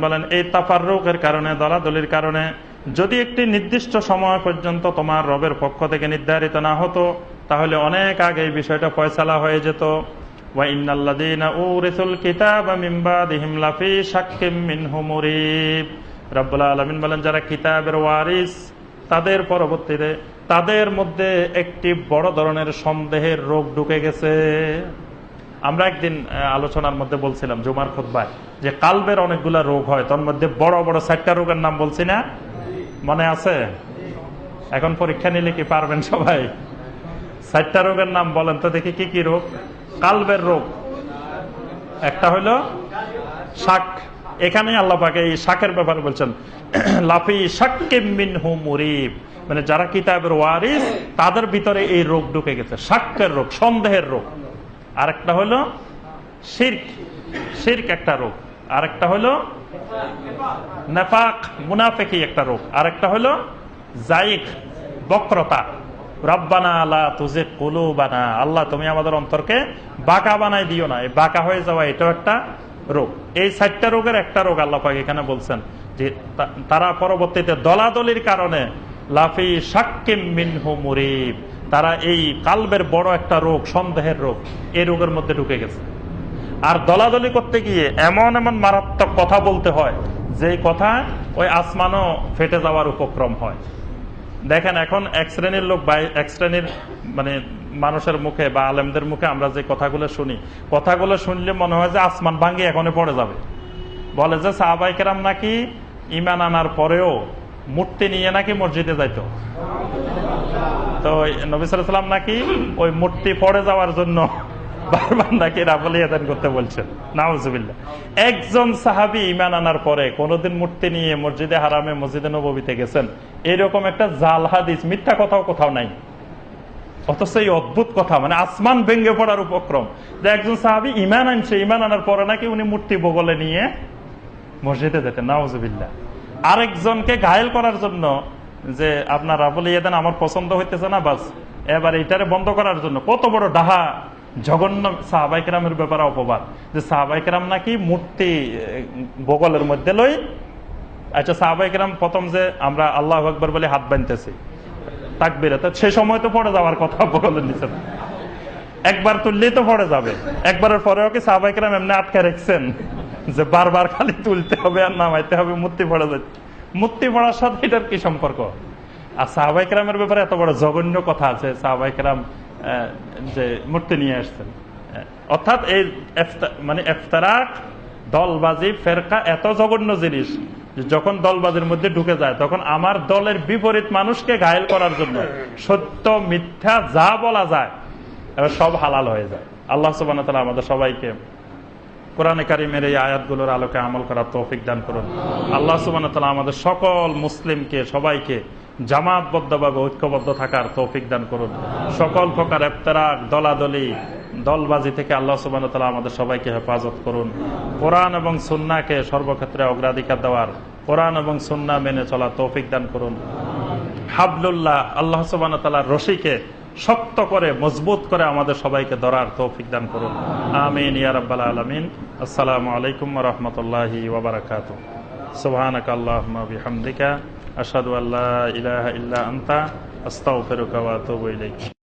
বলেন, এই কারণে কারণে যদি একটি নির্দিষ্ট সময় পর্যন্ত তোমার রবের পক্ষ থেকে নির্ধারিত না হতো, তাহলে অনেক আগে এই বিষয়টা ফয়সালা হয়ে যেত। বলেন, যারা কিতাবের ওয়ারিস, তাদের পরবর্তীতে তাদের মধ্যে একটি বড় ধরনের সন্দেহের রোগ ঢুকে গেছে। আমরা একদিন আলোচনার মধ্যে বলছিলাম জুমার খোদ্ায় যে কালবের অনেকগুলা রোগ হয় তার মধ্যে বড় বড় চারটা রোগের নাম বলছি না? মনে আছে? এখন পরীক্ষা নিলে কি পারবেন সবাই? চারটা রোগের নাম বলেন তো দেখি কি কি রোগ? কালবের রোগ। একটা হইল শাক। এখানে আল্লাহ পাকে এই শাকের ব্যাপারে বলছেন, লাফি শাকিমিন হু মুরিব। মানে যারা কিতাবের ওয়ারিস, তাদের ভিতরে এই রোগ ঢুকে গেছে। শাক্কের রোগ, সন্দেহের রোগ। আরেকটা হলো শির্ক। শির্ক একটা রোগ। আরেকটা হলো নেফাক, মুনাফেকি একটা রোগ। আরেকটা হলো জাইক বক্রতা। রব্বানা আল্লাহ তুজে কুলু বানা আল্লাহ, তুমি আমাদের অন্তরকে বাঁকা বানাই দিও না। এই বাঁকা হয়ে যাওয়া এটাও একটা রোগ। এই চারটা রোগের একটা রোগ আল্লাহ পাক এখানে বলছেন যে তারা পরবর্তীতে দলাদলির কারণে লাফি সাক্কিম মিনহু মুরিব। তারা এই কালবের বড় একটা রোগ, সন্দেহের রোগ, এই রোগের মধ্যে ঢুকে গেছে। আর দলাদলি করতে গিয়ে এমন এমন মারাত্মক কথা বলতে হয় যে কথা ওই আসমানও ফেটে যাওয়ার উপক্রম হয়। দেখেন, এখন এক শ্রেণির লোক বা এক শ্রেণির মানে মানুষের মুখে বা আলেমদের মুখে আমরা যে কথাগুলো শুনি, কথাগুলো শুনলে মনে হয় যে আসমান ভাঙ্গি এখনই পড়ে যাবে। বলে যে সাহাবাইকেরাম নাকি ইমান আনার পরেও মূর্তি নিয়ে নাকি মসজিদে যাইতো। তো নবিসাম নাকি ওই মূর্তি পড়ে যাওয়ার জন্য বারবার নাকি রাবলিয়াদান করতে বলছেন। নাউজুবিল্লা একজন সাহাবি ইমান আনার পরে কোনোদিন মূর্তি নিয়ে মসজিদে হারামে মসজিদে নবীতে গেছেন। এরকম একটা জাল হাদিস, মিথ্যা কথাও কোথাও নাই। অথচ এই অদ্ভুত কথা মানে আসমান ভেঙ্গে পড়ার উপক্রম। যে একজন সাহাবি ইমান আনছে ইমান আনার পরে নাকি উনি মূর্তি বগলে নিয়ে মসজিদে যেতেন। নাউজুবিল্লা আরেকজনকে ঘায়ল করার জন্য যে আপনার রাবুল ইয়াদান আমার পছন্দ হইতেছে না, বাস। এবার এটারে বন্ধ করার জন্য কত বড় ডাহা, জঘন্য সাহাবাইকেরামের ব্যাপারে অপবাদ। যে সাহাবাইকেরাম নাকি মূর্তি বগলের মধ্যে লই আচ্ছা সাহাবাইকেরাম প্রথম যে আমরা আল্লাহ আকবর বলে হাত বানতেছি তাকবিরে সে সময় তো পড়ে যাওয়ার কথা বগলের নিচে একবার তুললেই তো পড়ে যাবে। একবারের পরেও কি সাহাবাইকেরাম এমনি আটকে রেখছেন? যে বারবার খালি তুলতে হবে আর নামাইতে হবে, মূর্তি পড়ে যাচ্ছে। মূর্তি পড়ার সাথে এটার কি সম্পর্ক? আর সাহাবাইকেরামের ব্যাপারে এত বড় জঘন্য কথা আছে সাহাবাইকেরাম যে মূর্তি নিয়ে আসছেন। অর্থাৎ এই মানে এফতারাক, দলবাজি, ফেরকা এত জঘন্য জিনিস যখন দলবাজির মধ্যে ঢুকে যায়, তখন আমার দলের বিপরীত মানুষকে ঘায়ল করার জন্য সত্য, মিথ্যা যা বলা যায়, এবার সব হালাল হয়ে যায়। আল্লাহ সুবান আমাদের সবাইকে কোরআনে কারিমের এই আয়াতগুলোর আলোকে আমল করার তৌফিক দান করুন। আল্লাহ সুবান আমাদের সকল মুসলিমকে, সবাইকে জামাতবদ্ধভাবে ঐক্যবদ্ধ থাকার তৌফিক দান করুন। সকল প্রকার এফতারাক দলাদলি, দলবাজি থেকে আল্লাহ সুবান আমাদের সবাইকে হেফাজত করুন। কোরআন এবং সুন্নাকে সর্বক্ষেত্রে অগ্রাধিকার দেওয়ার কোরআন এবং সুন্না মেনে চলা তৌফিক দান করুন। হাবলুল্লাহ, আল্লাহ সুবান রশিকে শক্ত করে, মজবুত করে আমাদের সবাইকে ধরার তৌফিক দান করুন। আমিন ইয়ারাব্বাল আলমিন। আসসালামু আলাইকুম রহমতুল্লাহি ওবরাকাত সুবহানাক আল্লাহ বিহামদিকা। আশহাদু আল্লা ইলাহা ইল্লা আনতা। আস্তাগফিরুকা ওয়া আতুবু ইলাইক।